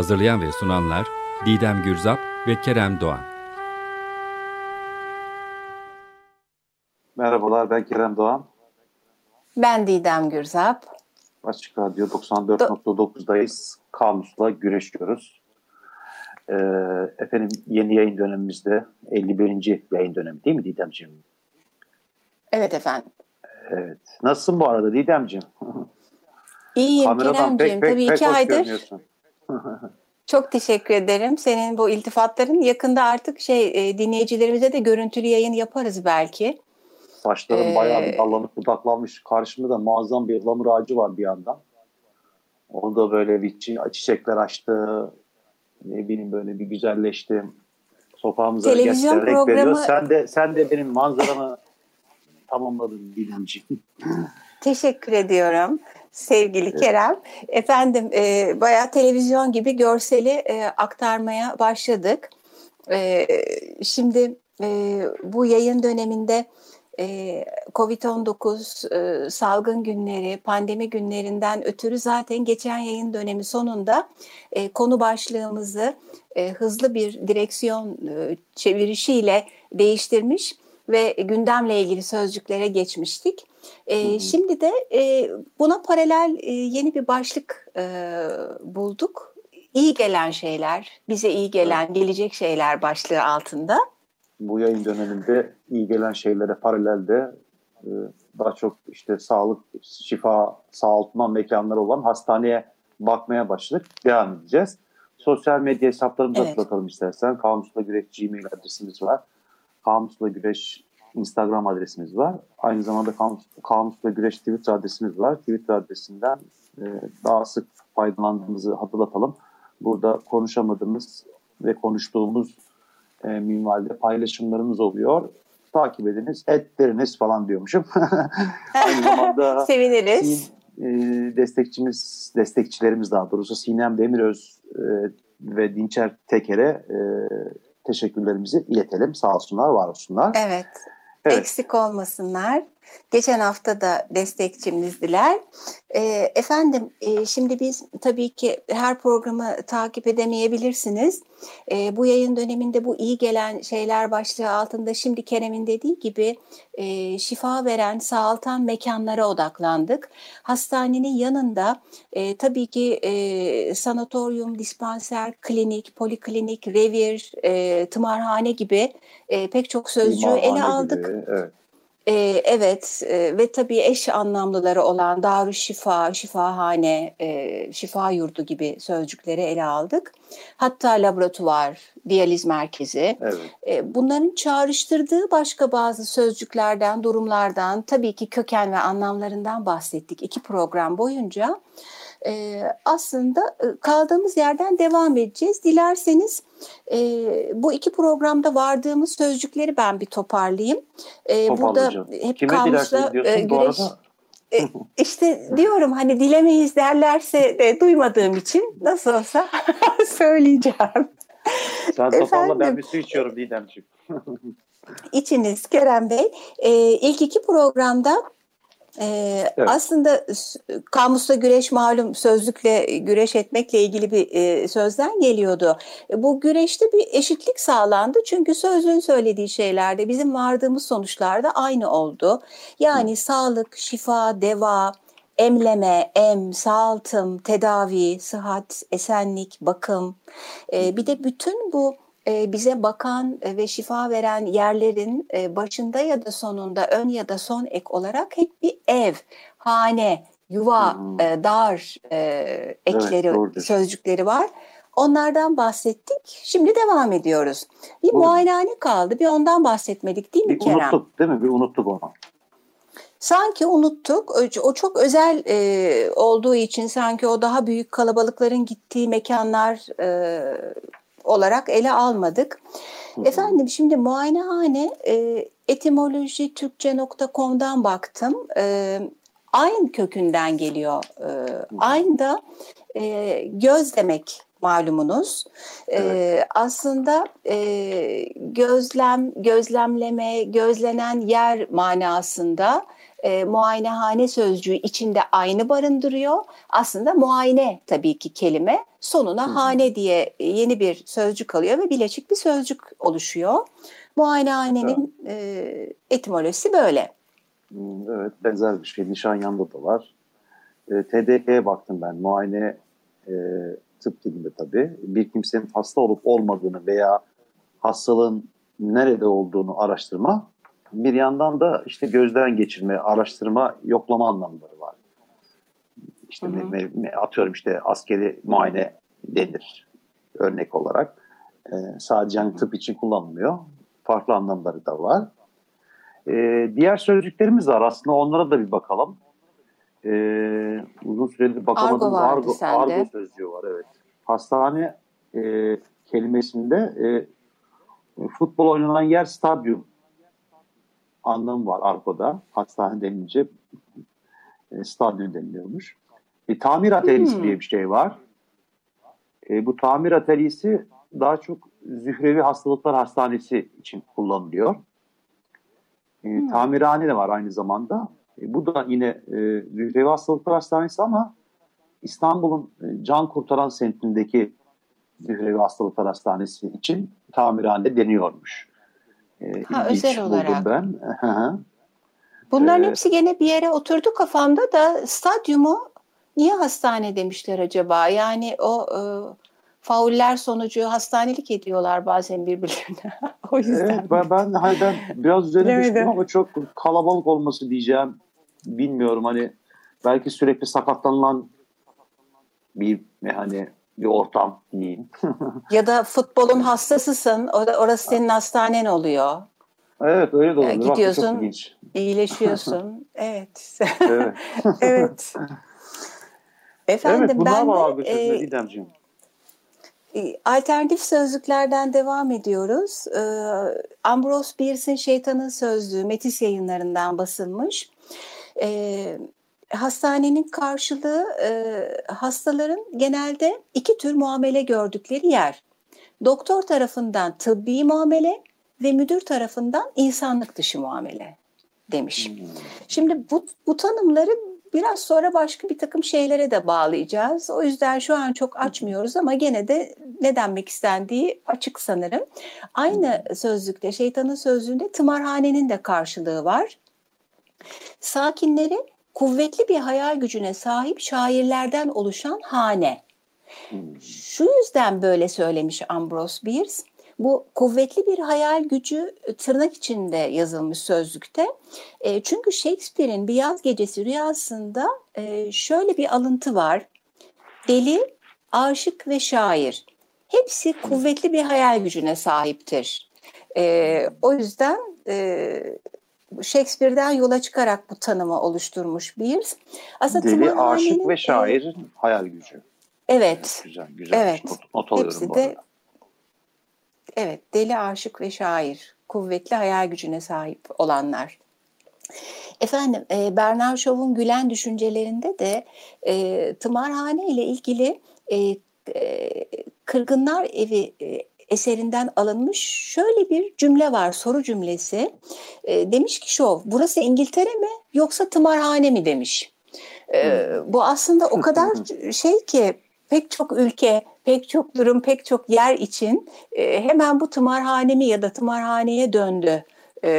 Hazırlayan ve sunanlar Didem Gürzap ve Kerem Doğan. Merhabalar ben Kerem Doğan. Ben Didem Gürzap. Açık Radyo 94.9'dayız. Kamusla güreşiyoruz. Ee, efendim yeni yayın dönemimizde 51. yayın dönemi değil mi Didemciğim? Evet efendim. Evet. Nasılsın bu arada Didemciğim? İyiyim Kameradan Keremciğim. Pek, pek, Tabii pek iki aydır. Çok teşekkür ederim. Senin bu iltifatların yakında artık şey e, dinleyicilerimize de görüntülü yayın yaparız belki. Saçlarım ee, bayağı bir dallanıp budaklanmış. Karşımda da muazzam bir ıhlamur ağacı var bir yandan. Onu da böyle bir çiçekler açtı. Ne bileyim böyle bir güzelleşti. Sokağımıza Televizyon programı... veriyor. Sen de, sen de benim manzaramı tamamladın Dilemciğim. Teşekkür ediyorum sevgili. Kerem. Efendim e, bayağı televizyon gibi görseli e, aktarmaya başladık. E, şimdi e, bu yayın döneminde e, Covid-19 e, salgın günleri, pandemi günlerinden ötürü zaten geçen yayın dönemi sonunda e, konu başlığımızı e, hızlı bir direksiyon e, çevirişiyle değiştirmiş ve gündemle ilgili sözcüklere geçmiştik. E, Şimdi de e, buna paralel e, yeni bir başlık e, bulduk. İyi gelen şeyler, bize iyi gelen, gelecek şeyler başlığı altında. Bu yayın döneminde iyi gelen şeylere paralelde e, daha çok işte sağlık, şifa sağaltma mekanları olan hastaneye bakmaya başladık. Devam edeceğiz. Sosyal medya hesaplarımızı evet. hatırlatalım istersen. Kamusla Güreş Gmail adresimiz var. Kamusla Güreş Instagram adresimiz var. Aynı zamanda Kamus, Kamusla Güreş Twitter adresimiz var. Twitter adresinden e, daha sık faydalandığımızı hatırlatalım. Burada konuşamadığımız ve konuştuğumuz e, minvalde paylaşımlarımız oluyor. Takip ediniz, etleriniz falan diyormuşum. Aynı zamanda seviniriz. E, destekçimiz, destekçilerimiz daha doğrusu Sinem Demiröz e, ve Dinçer Teker'e e, teşekkürlerimizi iletelim. Sağ olsunlar, var olsunlar. Evet. Evet. Eksik olmasınlar. Geçen hafta da destekçimizdiler. E, efendim e, şimdi biz tabii ki her programı takip edemeyebilirsiniz. E, bu yayın döneminde bu iyi gelen şeyler başlığı altında şimdi Kerem'in dediği gibi e, şifa veren, sağaltan mekanlara odaklandık. Hastanenin yanında e, tabii ki e, sanatoryum, dispanser, klinik, poliklinik, revir, e, tımarhane gibi e, pek çok sözcüğü ele aldık. Gibi, evet. Ee, evet e, ve tabii eş anlamlıları olan Darüşşifa, Şifahane, e, Şifa Yurdu gibi sözcükleri ele aldık. Hatta laboratuvar, diyaliz merkezi. Evet. E, bunların çağrıştırdığı başka bazı sözcüklerden, durumlardan, tabii ki köken ve anlamlarından bahsettik iki program boyunca e, aslında kaldığımız yerden devam edeceğiz. Dilerseniz e, bu iki programda vardığımız sözcükleri ben bir toparlayayım. E, burada hep Kime kamusla e, güreş... işte diyorum hani dilemeyiz derlerse de duymadığım için nasıl olsa söyleyeceğim. Sen toparla ben bir su içiyorum Didemciğim. İçiniz Kerem Bey. E, ilk iki programda ee, evet. Aslında kamusta güreş malum sözlükle güreş etmekle ilgili bir e, sözden geliyordu. E, bu güreşte bir eşitlik sağlandı çünkü sözlüğün söylediği şeylerde bizim vardığımız sonuçlarda aynı oldu. Yani Hı. sağlık, şifa, deva, emleme, em, sağaltım, tedavi, sıhhat, esenlik, bakım. E, bir de bütün bu e, bize bakan e, ve şifa veren yerlerin e, başında ya da sonunda ön ya da son ek olarak hep bir ev, hane, yuva, hmm. dar ekleri, evet, sözcükleri var. Onlardan bahsettik. Şimdi devam ediyoruz. Bir Doğru. muayenehane kaldı. Bir ondan bahsetmedik değil mi bir Kerem? Unuttuk değil mi? Bir unuttuk onu. sanki unuttuk. O çok özel e, olduğu için sanki o daha büyük kalabalıkların gittiği mekanlar e, olarak ele almadık. Hı hı. Efendim şimdi muayenehane e, etimoloji türkçe.com'dan baktım. E, aynı kökünden geliyor. E, aynı da e, göz demek malumunuz. Ee, evet. Aslında e, gözlem, gözlemleme, gözlenen yer manasında e, muayenehane sözcüğü içinde aynı barındırıyor. Aslında muayene tabii ki kelime. Sonuna Hı. hane diye yeni bir sözcük alıyor ve bileşik bir sözcük oluşuyor. Muayenehanenin e, etimolojisi böyle. Evet benzer bir şey. Nişanyan'da da var. E, TDK'ye baktım ben. Muayene e, tıp dilinde tabii bir kimsenin hasta olup olmadığını veya hastalığın nerede olduğunu araştırma bir yandan da işte gözden geçirme, araştırma, yoklama anlamları var. İşte hı hı. Me, me, atıyorum işte askeri muayene denir örnek olarak. Ee, sadece hani tıp için kullanılmıyor. Farklı anlamları da var. Ee, diğer sözcüklerimiz var. Aslında onlara da bir bakalım e, uzun süredir bakamadığımız argo, argo, argo sözcüğü var. Evet. Hastane e, kelimesinde e, futbol oynanan yer stadyum anlamı var argoda. Hastane denince e, stadyum deniliyormuş. E, tamir atölyesi hmm. diye bir şey var. E, bu tamir atölyesi daha çok zührevi hastalıklar hastanesi için kullanılıyor. E, hmm. Tamirhane de var aynı zamanda. E, bu da yine e, Zührevi Hastalıklar Hastanesi ama İstanbul'un e, can kurtaran semtindeki Zührevi Hastalıklar Hastanesi için tamirhane deniyormuş. E, ha, özel olarak. Ben. Bunların ee, hepsi gene bir yere oturdu kafamda da stadyumu niye hastane demişler acaba? Yani o e, fauller sonucu hastanelik ediyorlar bazen birbirlerine. o yüzden. Evet, ben, ben, hani ben biraz üzerine düştüm ama çok kalabalık olması diyeceğim bilmiyorum hani belki sürekli sakatlanılan bir hani bir ortam diyeyim. ya da futbolun hastasısın. Orası senin hastanen oluyor. Evet öyle de oluyor. gidiyorsun, Bak, iyileşiyorsun. evet. Evet. evet. Efendim evet, ben de e, e, alternatif sözlüklerden devam ediyoruz. E, Ambrose Bierce'in Şeytanın Sözlüğü Metis yayınlarından basılmış e, hastanenin karşılığı e, hastaların genelde iki tür muamele gördükleri yer. Doktor tarafından tıbbi muamele ve müdür tarafından insanlık dışı muamele demiş. Hmm. Şimdi bu, bu tanımları biraz sonra başka bir takım şeylere de bağlayacağız. O yüzden şu an çok açmıyoruz ama gene de ne denmek istendiği açık sanırım. Aynı sözlükte, şeytanın sözlüğünde tımarhanenin de karşılığı var. Sakinleri kuvvetli bir hayal gücüne sahip şairlerden oluşan hane. Şu yüzden böyle söylemiş Ambrose Bierce. Bu kuvvetli bir hayal gücü tırnak içinde yazılmış sözlükte. E, çünkü Shakespeare'in bir yaz gecesi rüyasında e, şöyle bir alıntı var. Deli, aşık ve şair. Hepsi kuvvetli bir hayal gücüne sahiptir. E, o yüzden e, Shakespeare'den yola çıkarak bu tanımı oluşturmuş Beers. Aslında Deli, aşık ve şairin e, hayal gücü. Evet. Güzel, güzel. Evet. Not, not alıyorum Hepsi de, Evet, deli, aşık ve şair. Kuvvetli hayal gücüne sahip olanlar. Efendim, e, Bernard Shaw'un Gülen düşüncelerinde de e, tımarhane ile ilgili e, e, Kırgınlar Evi e, eserinden alınmış şöyle bir cümle var, soru cümlesi. E, demiş ki şov, burası İngiltere mi yoksa tımarhane mi demiş. E, bu aslında o kadar şey ki pek çok ülke, pek çok durum, pek çok yer için e, hemen bu tımarhane mi ya da tımarhaneye döndü e,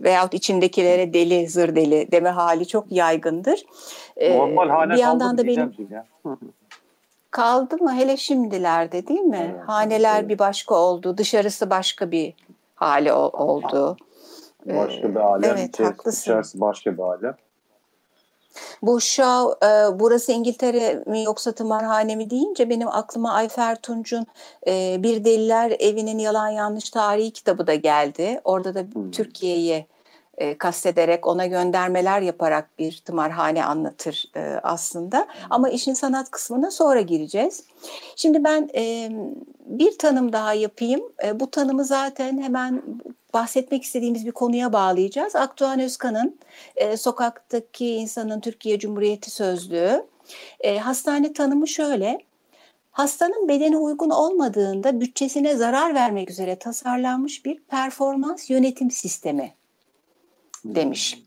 veyahut içindekilere deli, zır deli deme hali çok yaygındır. E, Normal hane bir yandan da benim kaldı mı hele şimdilerde değil mi? Evet, Haneler evet. bir başka oldu, dışarısı başka bir hali oldu. Başka bir alem, evet, içerisi, haklısın. içerisi başka bir alem. Bu Shaw, e, burası İngiltere mi yoksa tımarhane mi deyince benim aklıma Ayfer Tunç'un e, Bir Deliler Evi'nin Yalan Yanlış Tarihi kitabı da geldi. Orada da hmm. Türkiye'yi e, kastederek ona göndermeler yaparak bir tımarhane anlatır e, aslında. Ama işin sanat kısmına sonra gireceğiz. Şimdi ben e, bir tanım daha yapayım. E, bu tanımı zaten hemen bahsetmek istediğimiz bir konuya bağlayacağız. Akdoğan Özkan'ın e, Sokaktaki İnsanın Türkiye Cumhuriyeti Sözlüğü. E, hastane tanımı şöyle. Hastanın bedeni uygun olmadığında bütçesine zarar vermek üzere tasarlanmış bir performans yönetim sistemi demiş.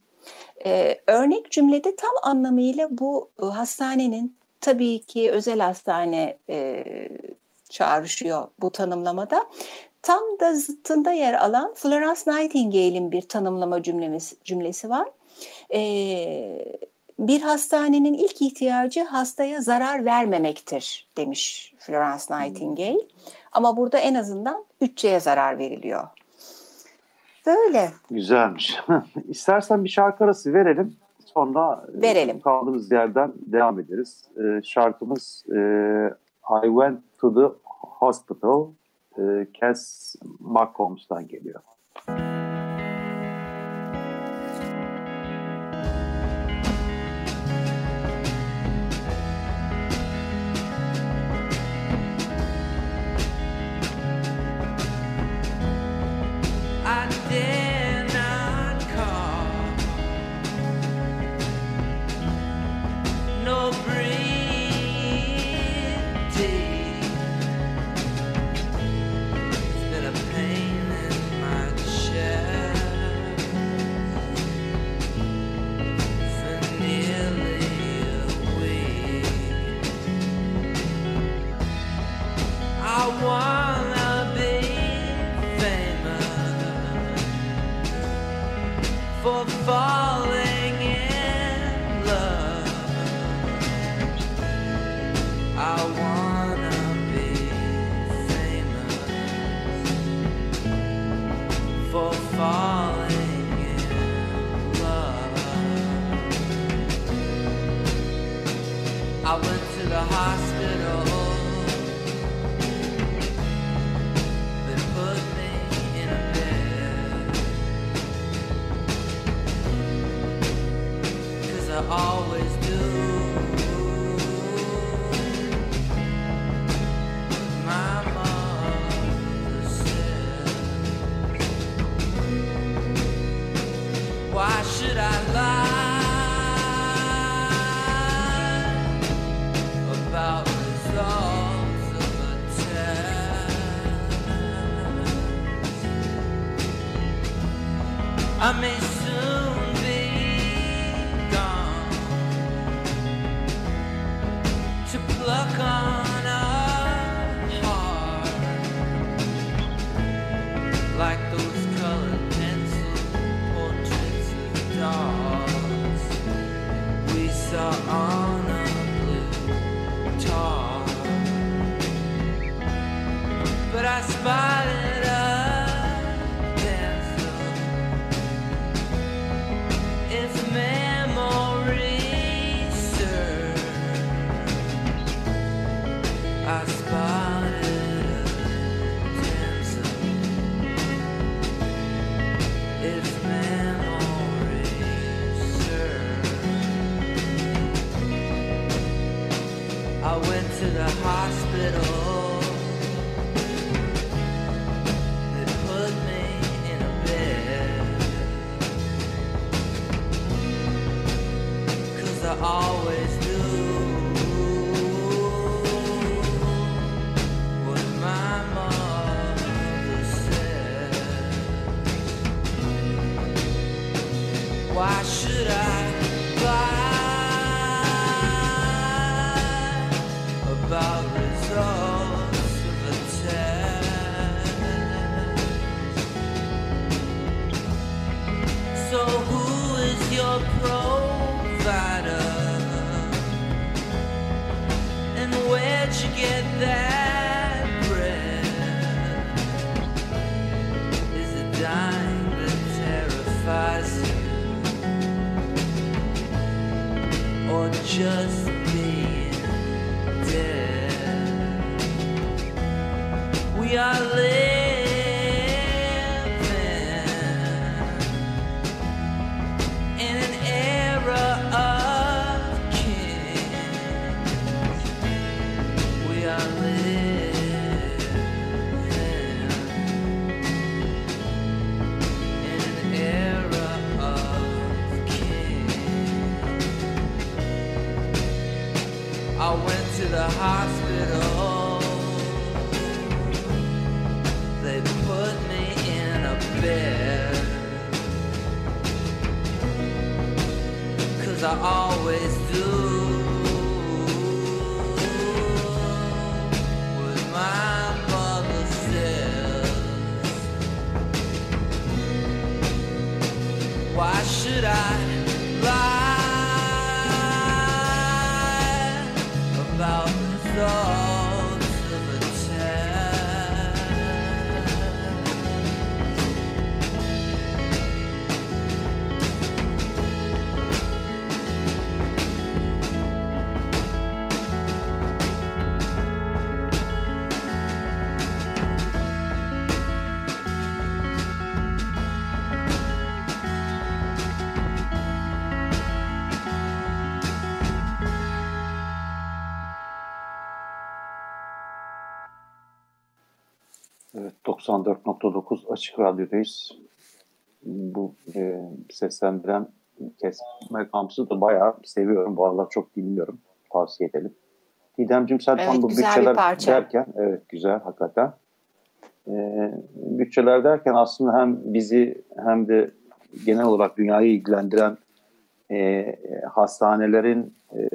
Ee, örnek cümlede tam anlamıyla bu e, hastanenin tabii ki özel hastane e, çağrışıyor bu tanımlamada. Tam da zıttında yer alan Florence Nightingale'in bir tanımlama cümlesi, cümlesi var. Ee, bir hastanenin ilk ihtiyacı hastaya zarar vermemektir demiş Florence Nightingale. Ama burada en azından bütçeye zarar veriliyor. Böyle. Güzelmiş. İstersen bir şarkı arası verelim. Sonra e, verelim. kaldığımız yerden devam ederiz. Ee, şarkımız e, I Went to the Hospital e, Cass McCombs'tan geliyor. 94.9 Açık Radyo'dayız. Bu e, seslendiren kesme kampüsü de bayağı seviyorum. Bu aralar çok dinliyorum. Tavsiye edelim. Didemciğim sen Evet, tam bu bütçeler derken, evet güzel hakikaten. E, bütçeler derken aslında hem bizi hem de genel olarak dünyayı ilgilendiren e, hastanelerin, e,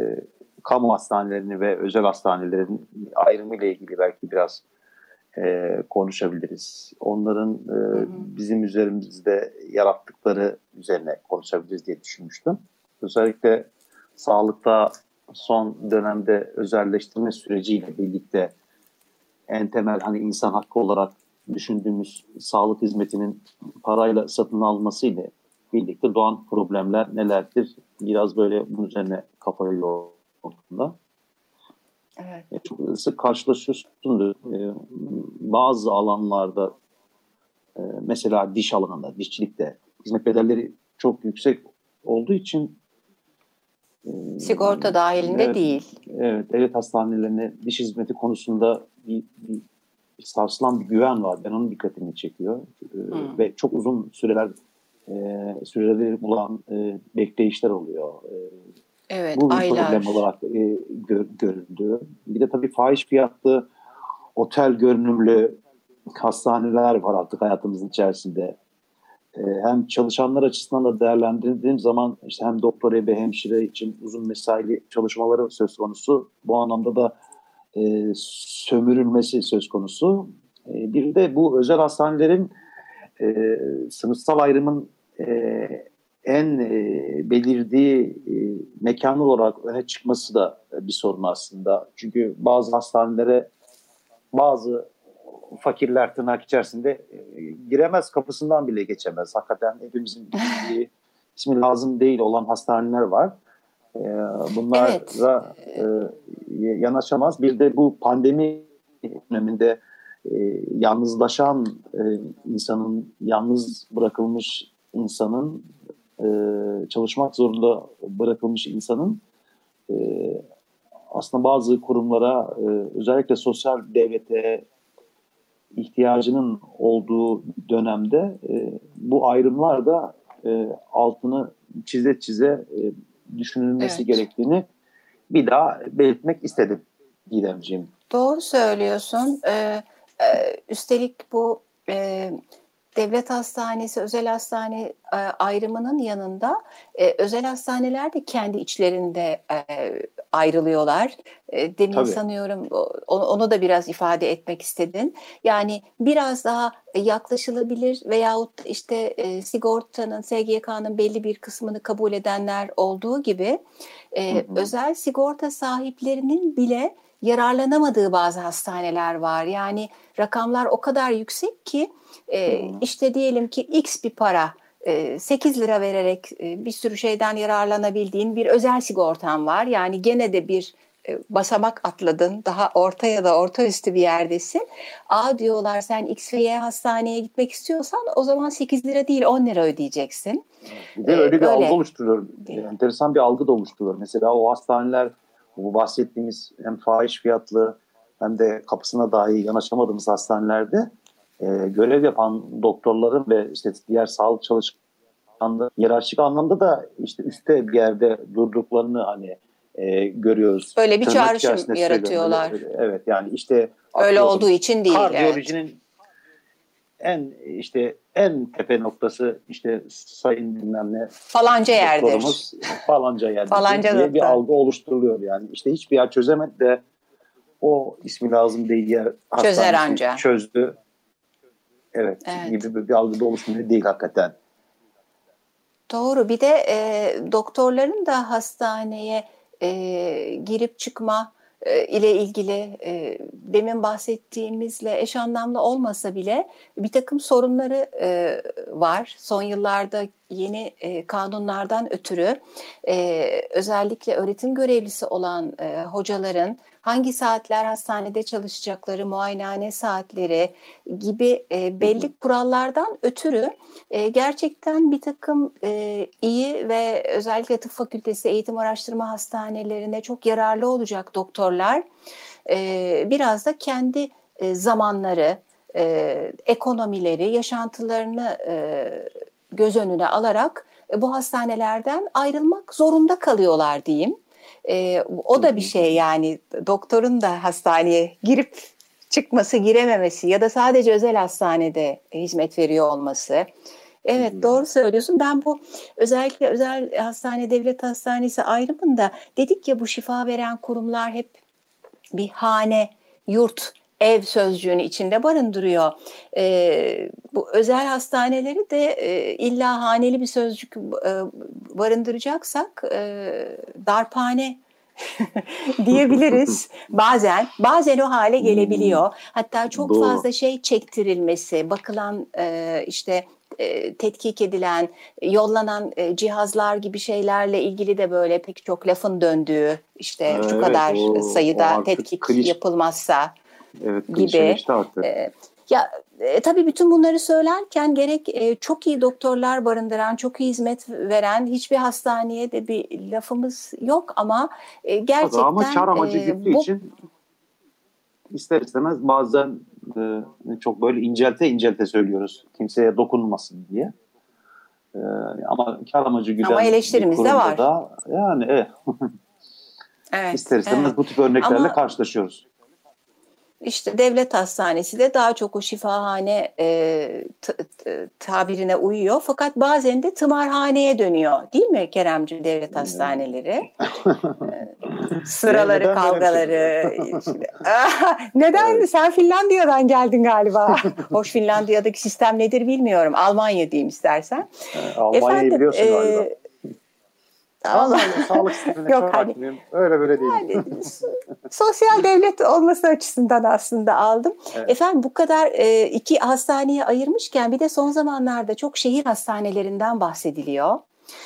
kamu hastanelerini ve özel hastanelerin ayrımı ile ilgili belki biraz e, konuşabiliriz. Onların e, hı. bizim üzerimizde yarattıkları üzerine konuşabiliriz diye düşünmüştüm. Özellikle sağlıkta son dönemde özelleştirme süreciyle birlikte en temel hani insan hakkı olarak düşündüğümüz sağlık hizmetinin parayla satın almasıyla birlikte doğan problemler nelerdir? Biraz böyle bunun üzerine kafayı yordum. Evet. E, Çok sık karşılaşıyorsunuz. E, bazı alanlarda e, mesela diş alanında, dişçilikte hizmet bedelleri çok yüksek olduğu için e, Sigorta dahilinde evet, değil. Evet, devlet hastanelerine diş hizmeti konusunda bir, bir, bir sarsılan bir güven var. Ben onun dikkatimi çekiyor. Hmm. Ve çok uzun süreler e, süreleri bulan e, bekleyişler oluyor. E, Evet, bu bir aylar. problem olarak e, gör, görüldü. Bir de tabii fahiş fiyatlı otel görünümlü hastaneler var artık hayatımızın içerisinde. E, hem çalışanlar açısından da değerlendirdiğim zaman işte hem doktor ve hemşire için uzun mesaili çalışmaları söz konusu. Bu anlamda da e, sömürülmesi söz konusu. E, bir de bu özel hastanelerin e, sınıfsal ayrımın e, en e, belirdiği e, mekan olarak öne çıkması da e, bir sorun aslında. Çünkü bazı hastanelere bazı fakirler tırnak içerisinde e, giremez kapısından bile geçemez. Hakikaten hepimizin bildiği ismi lazım değil olan hastaneler var. E, bunlara e, yanaşamaz. Bir de bu pandemi döneminde e, yalnızlaşan e, insanın, yalnız bırakılmış insanın, e, çalışmak zorunda bırakılmış insanın e, aslında bazı kurumlara, e, özellikle sosyal devlete ihtiyacının olduğu dönemde e, bu ayrımlar da e, altını çize çize e, düşünülmesi Evet. gerektiğini bir daha belirtmek istedim Didemciğim. Doğru söylüyorsun. Ee, e, üstelik bu e, devlet hastanesi, özel hastane e, ayrımının yanında e, özel hastaneler de kendi içlerinde e, ayrılıyorlar. Demin Tabii. sanıyorum onu, da biraz ifade etmek istedin. Yani biraz daha yaklaşılabilir veyahut işte sigortanın, SGK'nın belli bir kısmını kabul edenler olduğu gibi Hı hı. özel sigorta sahiplerinin bile yararlanamadığı bazı hastaneler var. Yani rakamlar o kadar yüksek ki e, işte diyelim ki x bir para e, 8 lira vererek e, bir sürü şeyden yararlanabildiğin bir özel sigortan var. Yani gene de bir e, basamak atladın. Daha orta ya da orta üstü bir yerdesin. A diyorlar sen X ve Y hastaneye gitmek istiyorsan o zaman 8 lira değil 10 lira ödeyeceksin. Bir de öyle bir öyle. algı oluşturuyor. Enteresan bir algı da oluşturuyor. Mesela o hastaneler bu bahsettiğimiz hem fahiş fiyatlı hem de kapısına dahi yanaşamadığımız hastanelerde e, görev yapan doktorların ve işte diğer sağlık çalışanları hiyerarşik anlamda da işte üstte bir yerde durduklarını hani e, görüyoruz. Böyle bir çağrışım yaratıyorlar. söylüyorum. Evet yani işte Öyle olduğu için değil. Evet. En işte en tepe noktası işte sayın bilmem ne Falanca yerdir. falanca yerdir Falanca diye bir algı oluşturuluyor yani. İşte hiçbir yer çözemedi de o ismi lazım değil yer Çözer anca. çözdü. Evet, Evet. gibi bir, bir algı da oluşmuyor değil hakikaten. Doğru. Bir de e, doktorların da hastaneye e, girip çıkma ile ilgili e, demin bahsettiğimizle eş anlamlı olmasa bile bir takım sorunları e, var. Son yıllarda yeni e, kanunlardan ötürü e, özellikle öğretim görevlisi olan e, hocaların hangi saatler hastanede çalışacakları, muayenehane saatleri gibi e, belli kurallardan ötürü e, gerçekten bir takım e, iyi ve özellikle tıp fakültesi eğitim araştırma hastanelerine çok yararlı olacak doktorlar e, biraz da kendi e, zamanları, e, ekonomileri, yaşantılarını e, göz önüne alarak e, bu hastanelerden ayrılmak zorunda kalıyorlar diyeyim. E, o da bir şey yani doktorun da hastaneye girip çıkması, girememesi ya da sadece özel hastanede hizmet veriyor olması. Evet hı. doğru söylüyorsun. Ben bu özellikle özel hastane, devlet hastanesi ayrımında dedik ya bu şifa veren kurumlar hep bir hane, yurt, ev sözcüğünü içinde barındırıyor. Ee, bu özel hastaneleri de e, illa haneli bir sözcük e, barındıracaksak e, darphane diyebiliriz. bazen bazen o hale gelebiliyor. Hatta çok Doğru. fazla şey çektirilmesi, bakılan e, işte e, tetkik edilen, yollanan e, cihazlar gibi şeylerle ilgili de böyle pek çok lafın döndüğü işte şu Evet, kadar o- sayıda o tetkik klişe- yapılmazsa Evet, Gibi. artık. e, ya e, tabii bütün bunları söylerken gerek e, çok iyi doktorlar barındıran, çok iyi hizmet veren hiçbir hastaneye de bir lafımız yok ama e, gerçekten Ama kar amacı e, güttüğü bu için ister istemez bazen e, çok böyle incelte incelte söylüyoruz. Kimseye dokunmasın diye. E, ama kar amacı güden Ama eleştirimiz de var. Da, yani evet, evet, ister istemez evet. bu tip örneklerle Ama- karşılaşıyoruz. İşte devlet hastanesi de daha çok o şifahane e, t- t- tabirine uyuyor. Fakat bazen de tımarhaneye dönüyor. Değil mi Keremciğim devlet hastaneleri? Sıraları, Neden kavgaları. Ah, Neden? Sen Finlandiya'dan geldin galiba. Hoş Finlandiya'daki sistem nedir bilmiyorum. Almanya diyeyim istersen. E, Almanya'yı biliyorsun e, galiba. Sağlık sistemine Yok, çok hani-. Öyle böyle değil. Yani sosyal devlet olması açısından aslında aldım. Evet. Efendim bu kadar e, iki hastaneye ayırmışken bir de son zamanlarda çok şehir hastanelerinden bahsediliyor.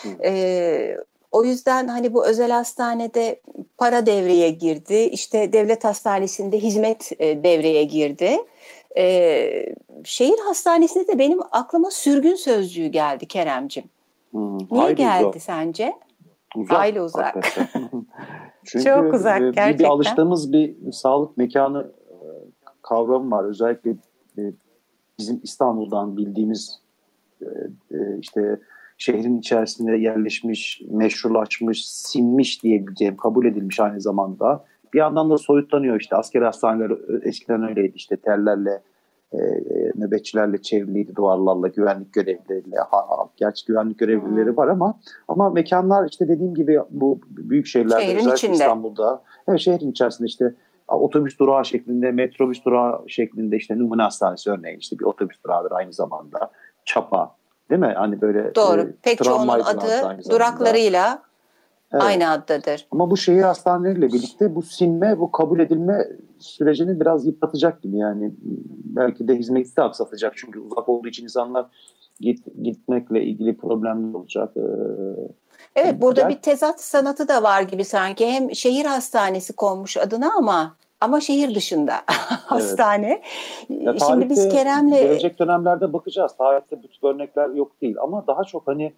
Hı. E, o yüzden hani bu özel hastanede para devreye girdi. İşte devlet hastanesinde hizmet e, devreye girdi. E, şehir hastanesinde de benim aklıma sürgün sözcüğü geldi Keremcim. Hmm, Niye geldi uzak. sence? Uzak, Hayli uzak. Çünkü Çok uzak, e, bir- gerçekten. Bir alıştığımız bir sağlık mekanı e, kavramı var. Özellikle e, bizim İstanbul'dan bildiğimiz işte şehrin içerisinde yerleşmiş, meşrulaşmış, sinmiş diyebileceğim, kabul edilmiş aynı zamanda. Bir yandan da soyutlanıyor işte asker hastaneleri eskiden öyleydi işte tellerle e, e, nöbetçilerle çevriliydi duvarlarla, güvenlik görevlileriyle. Ha, ha, gerçi güvenlik görevlileri var ama ama mekanlar işte dediğim gibi bu büyük şehirlerde Şehrin özellikle içinde. İstanbul'da evet, şehrin içerisinde işte otobüs durağı şeklinde, metrobüs durağı şeklinde işte numune hastanesi örneğin işte bir otobüs durağıdır aynı zamanda. Çapa değil mi? Hani böyle Doğru. e, Pek çoğunun adı duraklarıyla Evet. aynı addadır. Ama bu şehir hastaneleriyle birlikte bu sinme, bu kabul edilme sürecini biraz yıpratacak gibi yani. Belki de hizmeti de aksatacak çünkü uzak olduğu için insanlar git, gitmekle ilgili problemler olacak. Ee, Evet burada Gel- bir tezat sanatı da var gibi sanki. Hem şehir hastanesi konmuş adına ama ama şehir dışında hastane. Ya Şimdi biz Kerem'le Gelecek dönemlerde bakacağız. Tarihte tip örnekler yok değil. Ama daha çok hani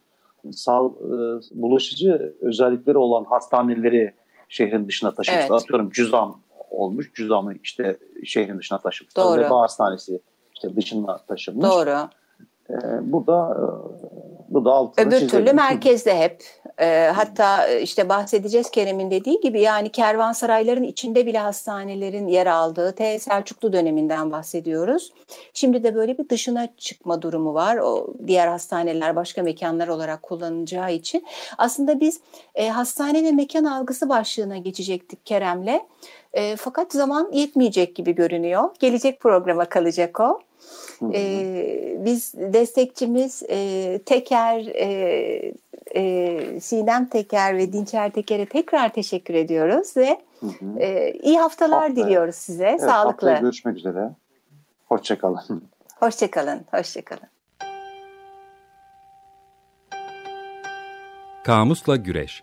sağ, e, bulaşıcı özellikleri olan hastaneleri şehrin dışına taşımışlar. Evet. Atıyorum cüzam olmuş. Cüzamı işte şehrin dışına taşımışlar. Doğru. Veba hastanesi işte dışına taşınmış. doğru. E, bu da e, Bu da altını Öbür çizelim. türlü merkezde hep. Ee, hatta e, işte bahsedeceğiz Kerem'in dediği gibi yani kervansarayların içinde bile hastanelerin yer aldığı T Selçuklu döneminden bahsediyoruz. Şimdi de böyle bir dışına çıkma durumu var. O diğer hastaneler başka mekanlar olarak kullanacağı için. Aslında biz e, hastane ve mekan algısı başlığına geçecektik Kerem'le. E, fakat zaman yetmeyecek gibi görünüyor. Gelecek programa kalacak o. Ee, biz destekçimiz e, Teker, e, e, Sinem Teker ve Dinçer Teker'e tekrar teşekkür ediyoruz ve Hı hı. e, iyi haftalar Haftaya. diliyoruz size. Evet, haftaya Sağlıklı. görüşmek üzere. Hoşçakalın. Hoşçakalın. Hoşçakalın. Kamusla Güreş